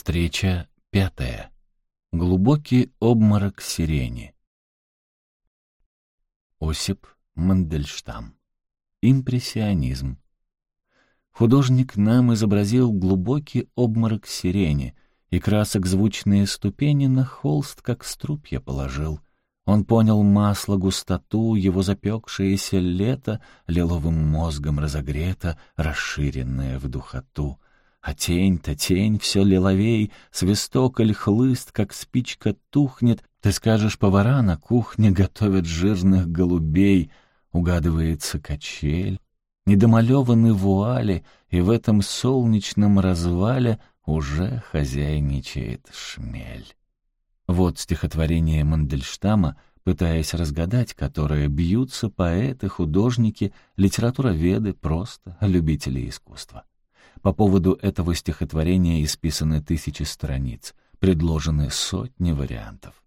Встреча пятая. Глубокий обморок сирени. Осип Мандельштам. Импрессионизм. Художник нам изобразил глубокий обморок сирени, и красок звучные ступени на холст, как струпья положил. Он понял масло густоту, его запекшееся лето, лиловым мозгом разогрето, расширенное в духоту — а тень-то тень все лиловей, свисток или хлыст, как спичка тухнет. Ты скажешь, повара на кухне готовят жирных голубей. Угадывается качель, недомалеваны вуали, и в этом солнечном развале уже хозяйничает шмель. Вот стихотворение Мандельштама, пытаясь разгадать, которые бьются поэты, художники, литературоведы, просто любители искусства. По поводу этого стихотворения исписаны тысячи страниц, предложены сотни вариантов.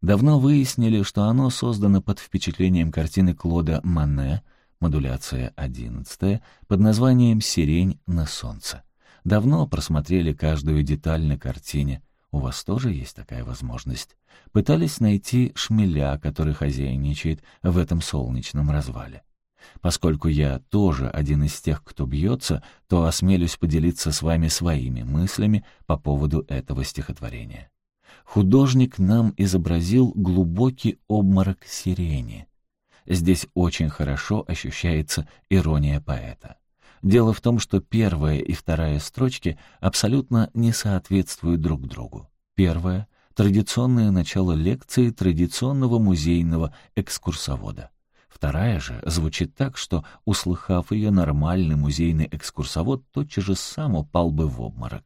Давно выяснили, что оно создано под впечатлением картины Клода Мане, модуляция 11, под названием «Сирень на солнце». Давно просмотрели каждую деталь на картине. У вас тоже есть такая возможность. Пытались найти шмеля, который хозяйничает в этом солнечном развале. Поскольку я тоже один из тех, кто бьется, то осмелюсь поделиться с вами своими мыслями по поводу этого стихотворения. Художник нам изобразил глубокий обморок сирени. Здесь очень хорошо ощущается ирония поэта. Дело в том, что первая и вторая строчки абсолютно не соответствуют друг другу. Первая — традиционное начало лекции традиционного музейного экскурсовода. Вторая же звучит так, что, услыхав ее, нормальный музейный экскурсовод тотчас же сам упал бы в обморок.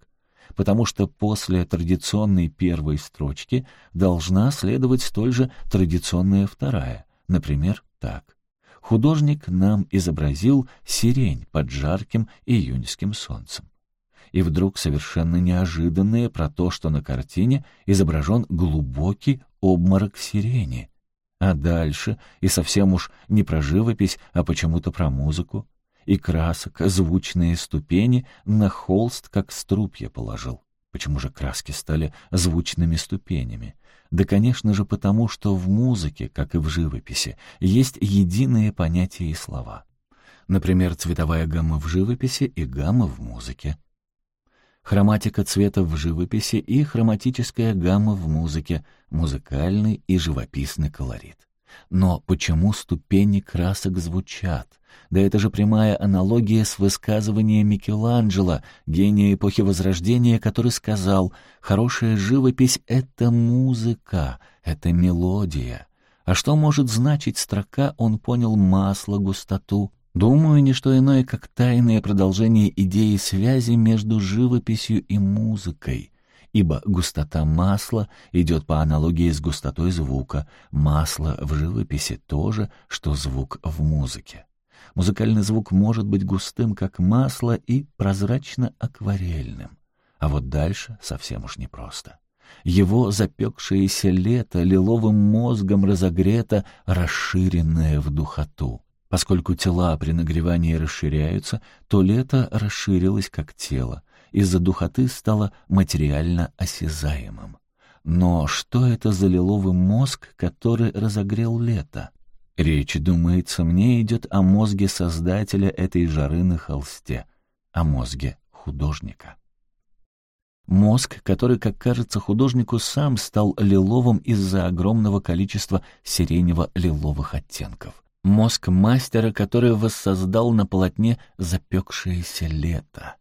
Потому что после традиционной первой строчки должна следовать столь же традиционная вторая. Например, так. Художник нам изобразил сирень под жарким июньским солнцем. И вдруг совершенно неожиданное про то, что на картине изображен глубокий обморок сирени — а дальше, и совсем уж не про живопись, а почему-то про музыку. И красок, звучные ступени на холст, как струпья положил. Почему же краски стали звучными ступенями? Да, конечно же, потому что в музыке, как и в живописи, есть единые понятия и слова. Например, цветовая гамма в живописи и гамма в музыке хроматика цвета в живописи и хроматическая гамма в музыке, музыкальный и живописный колорит. Но почему ступени красок звучат? Да это же прямая аналогия с высказыванием Микеланджело, гения эпохи Возрождения, который сказал «Хорошая живопись — это музыка, это мелодия». А что может значить строка «Он понял масло, густоту»? Думаю, не что иное, как тайное продолжение идеи связи между живописью и музыкой, ибо густота масла идет по аналогии с густотой звука, масло в живописи тоже, что звук в музыке. Музыкальный звук может быть густым, как масло, и прозрачно-акварельным. А вот дальше совсем уж непросто. Его запекшееся лето лиловым мозгом разогрето, расширенное в духоту. Поскольку тела при нагревании расширяются, то лето расширилось как тело, из-за духоты стало материально осязаемым. Но что это за лиловый мозг, который разогрел лето? Речь, думается, мне идет о мозге создателя этой жары на холсте, о мозге художника. Мозг, который, как кажется художнику, сам стал лиловым из-за огромного количества сиренево-лиловых оттенков мозг мастера, который воссоздал на полотне запекшееся лето.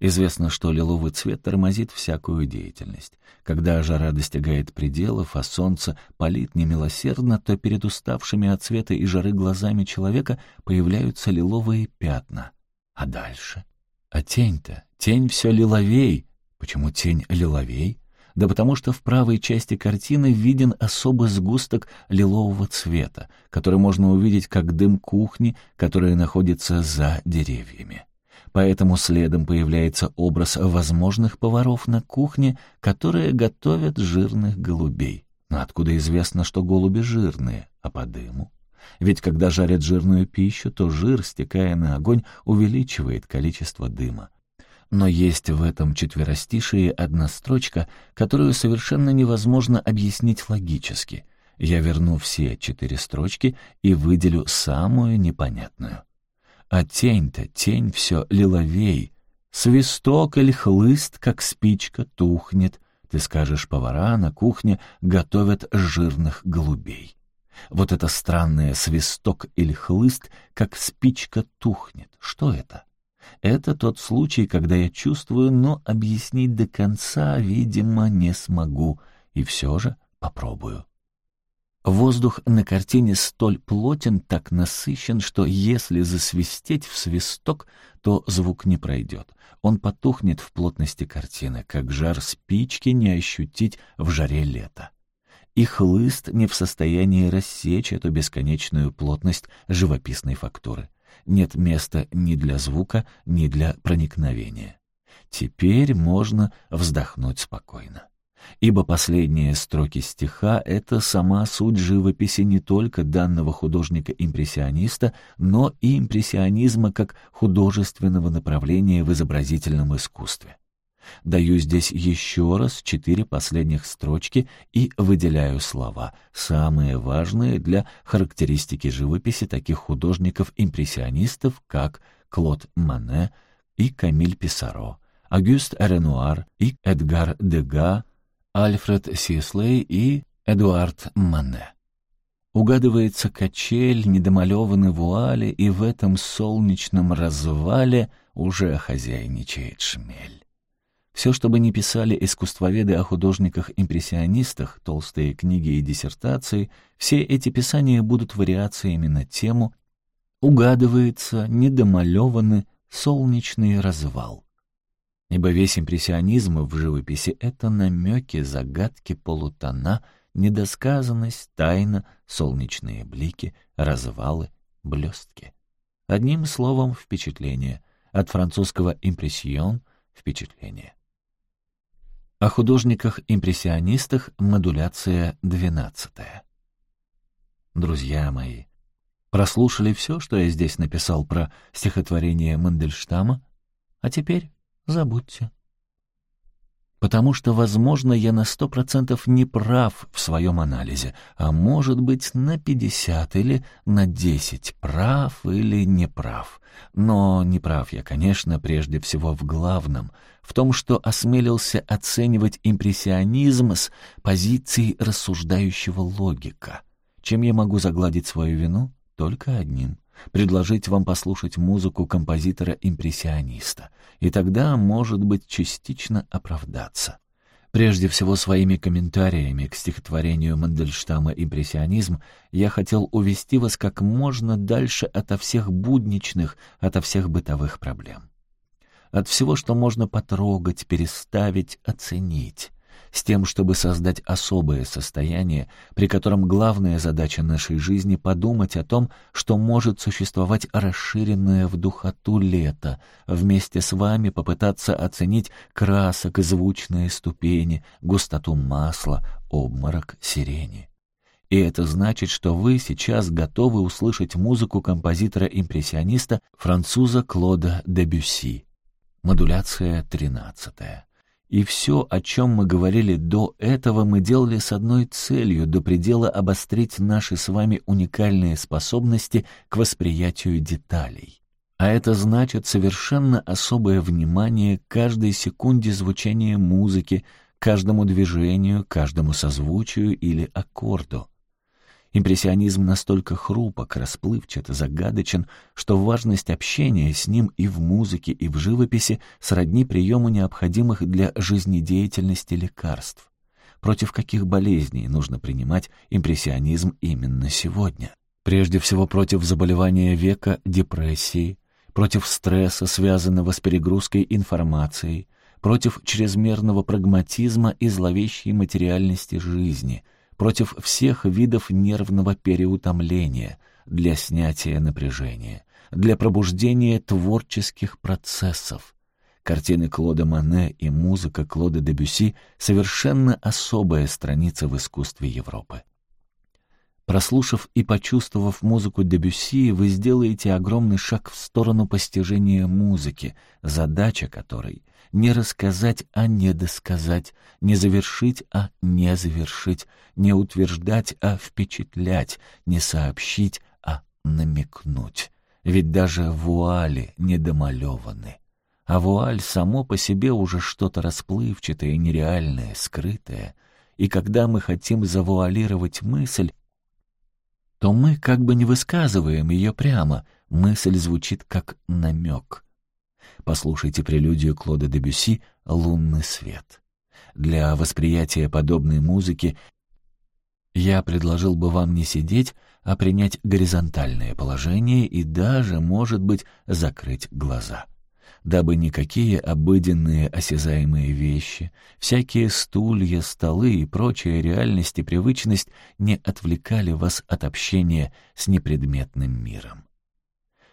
Известно, что лиловый цвет тормозит всякую деятельность. Когда жара достигает пределов, а солнце палит немилосердно, то перед уставшими от цвета и жары глазами человека появляются лиловые пятна. А дальше? А тень-то? Тень все лиловей. Почему тень лиловей? Да потому что в правой части картины виден особый сгусток лилового цвета, который можно увидеть как дым кухни, которая находится за деревьями. Поэтому следом появляется образ возможных поваров на кухне, которые готовят жирных голубей. Но откуда известно, что голуби жирные, а по дыму? Ведь когда жарят жирную пищу, то жир, стекая на огонь, увеличивает количество дыма. Но есть в этом четверостишии одна строчка, которую совершенно невозможно объяснить логически. Я верну все четыре строчки и выделю самую непонятную. А тень-то, тень все лиловей, свисток или хлыст, как спичка, тухнет. Ты скажешь, повара на кухне готовят жирных голубей. Вот это странное свисток или хлыст, как спичка тухнет. Что это? Это тот случай, когда я чувствую, но объяснить до конца, видимо, не смогу, и все же попробую. Воздух на картине столь плотен, так насыщен, что если засвистеть в свисток, то звук не пройдет. Он потухнет в плотности картины, как жар спички не ощутить в жаре лета. И хлыст не в состоянии рассечь эту бесконечную плотность живописной фактуры нет места ни для звука, ни для проникновения. Теперь можно вздохнуть спокойно. Ибо последние строки стиха — это сама суть живописи не только данного художника-импрессиониста, но и импрессионизма как художественного направления в изобразительном искусстве. Даю здесь еще раз четыре последних строчки и выделяю слова, самые важные для характеристики живописи таких художников-импрессионистов, как Клод Мане и Камиль Писаро, Агюст Ренуар и Эдгар Дега, Альфред Сислей и Эдуард Мане. Угадывается качель, недомалеваны вуали, и в этом солнечном развале уже хозяйничает шмель. Все, что бы ни писали искусствоведы о художниках-импрессионистах, толстые книги и диссертации, все эти писания будут вариациями на тему «Угадывается, недомалеванный солнечный развал». Ибо весь импрессионизм в живописи — это намеки, загадки, полутона, недосказанность, тайна, солнечные блики, развалы, блестки. Одним словом, впечатление. От французского «импрессион» — впечатление. О художниках-импрессионистах модуляция 12. Друзья мои, прослушали все, что я здесь написал про стихотворение Мандельштама, а теперь забудьте потому что, возможно, я на сто процентов не прав в своем анализе, а может быть на пятьдесят или на десять прав или не прав. Но не прав я, конечно, прежде всего в главном, в том, что осмелился оценивать импрессионизм с позиции рассуждающего логика. Чем я могу загладить свою вину? Только одним — предложить вам послушать музыку композитора-импрессиониста — и тогда, может быть, частично оправдаться. Прежде всего, своими комментариями к стихотворению Мандельштама «Импрессионизм» я хотел увести вас как можно дальше ото всех будничных, ото всех бытовых проблем. От всего, что можно потрогать, переставить, оценить с тем, чтобы создать особое состояние, при котором главная задача нашей жизни — подумать о том, что может существовать расширенное в духоту лето, вместе с вами попытаться оценить красок, звучные ступени, густоту масла, обморок сирени. И это значит, что вы сейчас готовы услышать музыку композитора-импрессиониста француза Клода Дебюсси. Модуляция тринадцатая. И все, о чем мы говорили до этого, мы делали с одной целью — до предела обострить наши с вами уникальные способности к восприятию деталей. А это значит совершенно особое внимание каждой секунде звучания музыки, каждому движению, каждому созвучию или аккорду. Импрессионизм настолько хрупок, расплывчат, загадочен, что важность общения с ним и в музыке, и в живописи сродни приему необходимых для жизнедеятельности лекарств. Против каких болезней нужно принимать импрессионизм именно сегодня? Прежде всего против заболевания века, депрессии, против стресса, связанного с перегрузкой информацией, против чрезмерного прагматизма и зловещей материальности жизни — против всех видов нервного переутомления, для снятия напряжения, для пробуждения творческих процессов. Картины Клода Мане и музыка Клода Дебюси — совершенно особая страница в искусстве Европы. Прослушав и почувствовав музыку Дебюсси, вы сделаете огромный шаг в сторону постижения музыки, задача которой — не рассказать, а не досказать, не завершить, а не завершить, не утверждать, а впечатлять, не сообщить, а намекнуть. Ведь даже вуали недомалеваны. А вуаль само по себе уже что-то расплывчатое, нереальное, скрытое. И когда мы хотим завуалировать мысль, то мы как бы не высказываем ее прямо, мысль звучит как намек. Послушайте прелюдию Клода Дебюси «Лунный свет». Для восприятия подобной музыки я предложил бы вам не сидеть, а принять горизонтальное положение и даже, может быть, закрыть глаза дабы никакие обыденные осязаемые вещи, всякие стулья, столы и прочая реальность и привычность не отвлекали вас от общения с непредметным миром.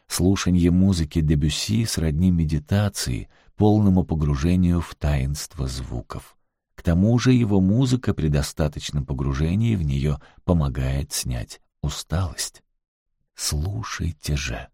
Слушанье музыки Дебюсси сродни медитации, полному погружению в таинство звуков. К тому же его музыка при достаточном погружении в нее помогает снять усталость. Слушайте же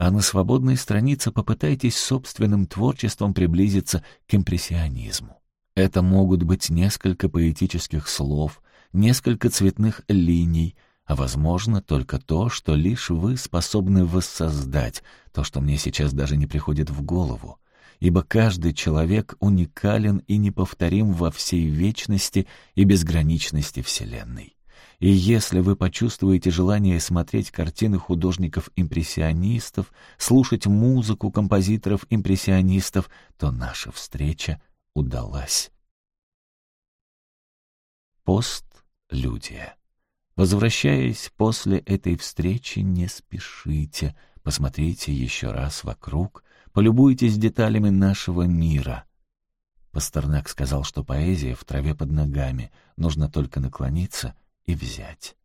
а на свободной странице попытайтесь собственным творчеством приблизиться к импрессионизму. Это могут быть несколько поэтических слов, несколько цветных линий, а, возможно, только то, что лишь вы способны воссоздать, то, что мне сейчас даже не приходит в голову. Ибо каждый человек уникален и неповторим во всей вечности и безграничности Вселенной. И если вы почувствуете желание смотреть картины художников-импрессионистов, слушать музыку композиторов-импрессионистов, то наша встреча удалась. Пост-людия. Возвращаясь после этой встречи, не спешите, посмотрите еще раз вокруг, полюбуйтесь деталями нашего мира. Пастернак сказал, что поэзия в траве под ногами, нужно только наклониться — и взять.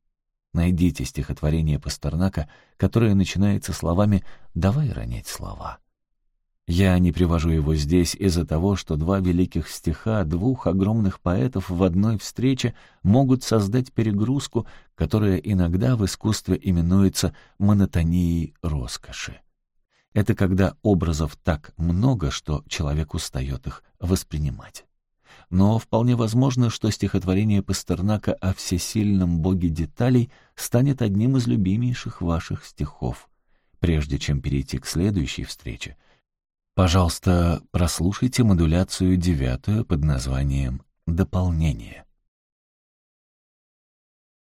Найдите стихотворение Пастернака, которое начинается словами «давай ронять слова». Я не привожу его здесь из-за того, что два великих стиха двух огромных поэтов в одной встрече могут создать перегрузку, которая иногда в искусстве именуется монотонией роскоши. Это когда образов так много, что человек устает их воспринимать но вполне возможно, что стихотворение Пастернака о всесильном боге деталей станет одним из любимейших ваших стихов. Прежде чем перейти к следующей встрече, пожалуйста, прослушайте модуляцию девятую под названием «Дополнение».